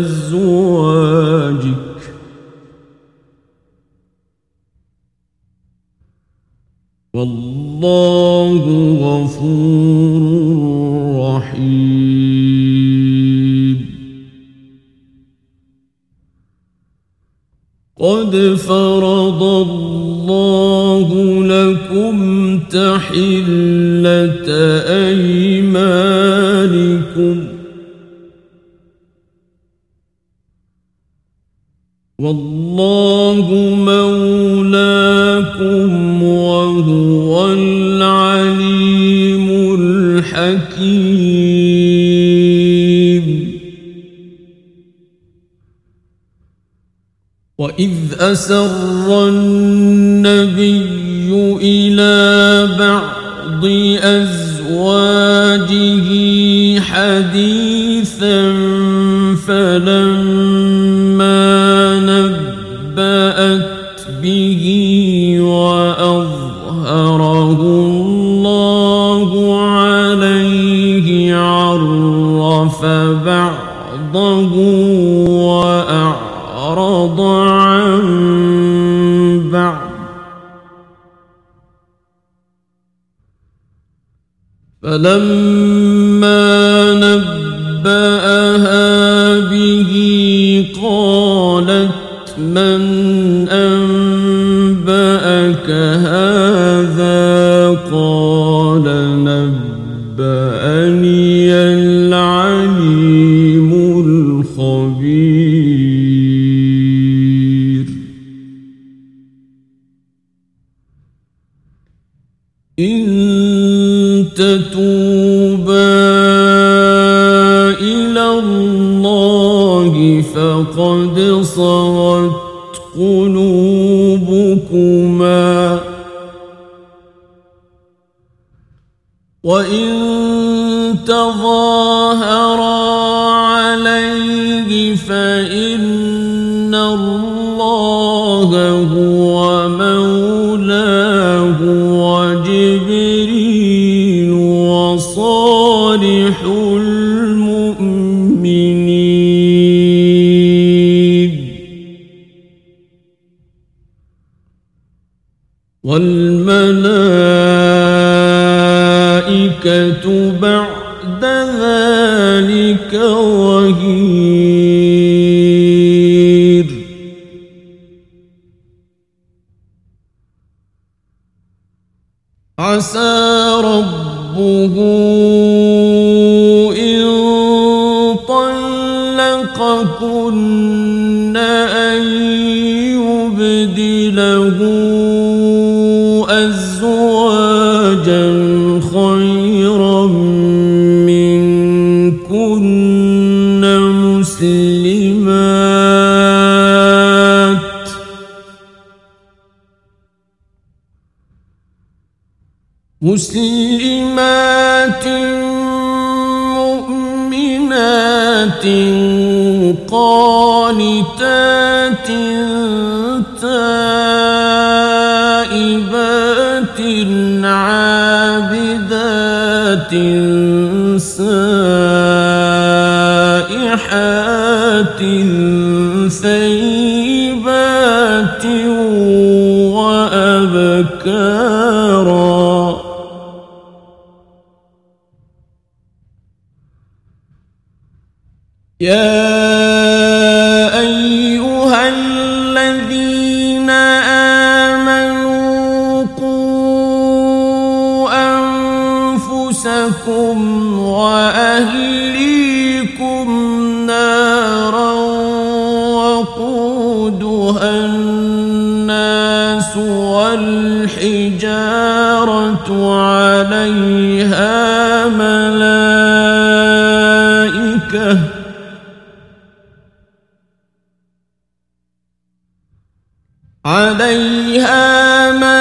أزواجك. والله غفور رحيم. قد فرض الله لكم تحلة أيمانكم. والله مولاكم وهو العليم الحكيم. وإذ أسر النبي إلى بعض أزواجه حديثا نبأت به وأظهره الله عليه عرف بعضه وأعرض عن بعض فلما إن تتوبا إلى الله فقد صغت قلوبكما. وإن تظاهرا والملائكة بعد ذلك ظهير عسى ربه إن طلقكن أن يبدله منكن مسلمات مسلمات مؤمنات قانتات تائبات عابدات سائحات ثيبات وأبكارا يا أيها الذين آمنوا قوا أنفسكم وأهليكم عليها ملائكة عليها ملائكة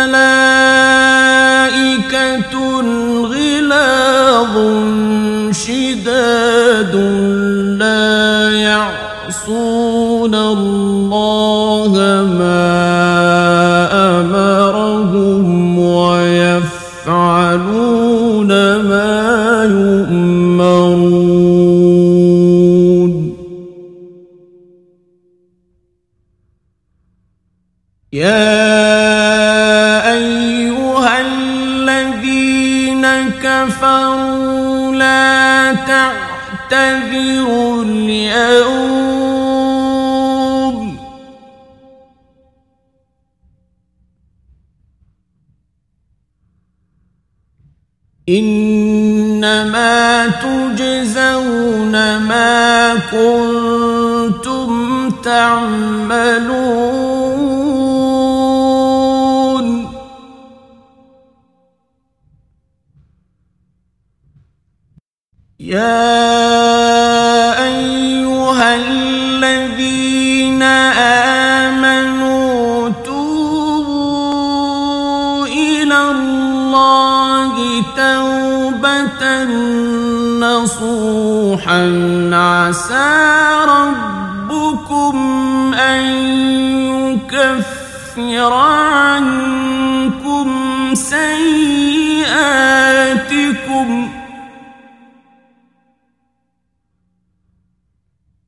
يا أيها الذين كفروا لا تعتذروا اليوم إنما تجزون ما كنتم تعملون يا أيها الذين آمنوا توبوا إلى الله توبة نصوحا عسى ربكم أن يكفر عنكم سيئاتكم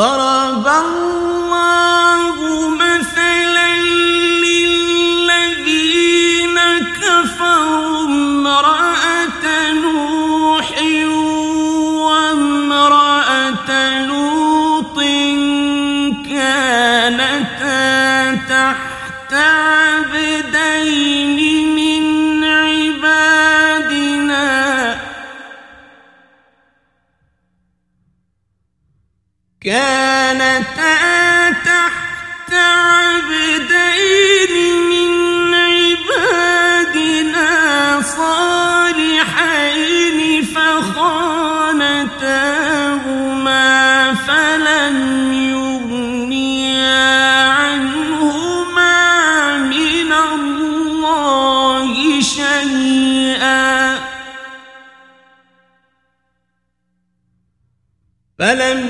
ضرب الله مثلا للذين كفروا امرأة نوح وامرأة لوط كانتا تحت عبدين كانتا تحت عبدين من عبادنا صالحين فخانتاهما فلم يغنيا عنهما من الله شيئا. فلم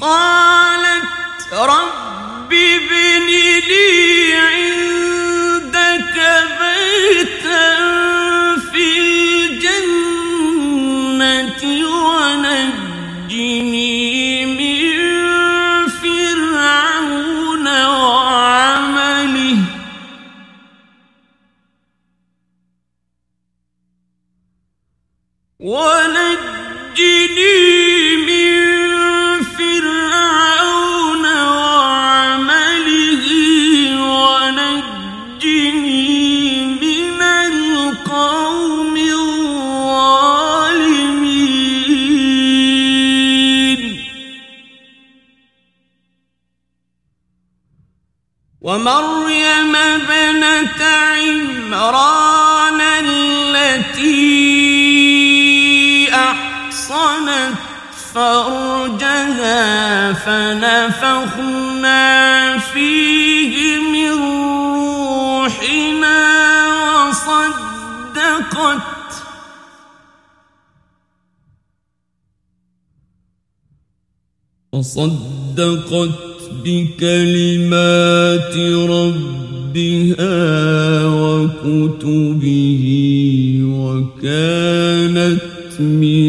قالت رب ابن لي عندك بيتا في الجنة ونجني من فرعون وعمله. ونجني ومريم ابنة عمران التي أحصنت فرجها فنفخنا فيه من روحنا وصدقت وصدقت بكلمات ربها وكتبه وكانت من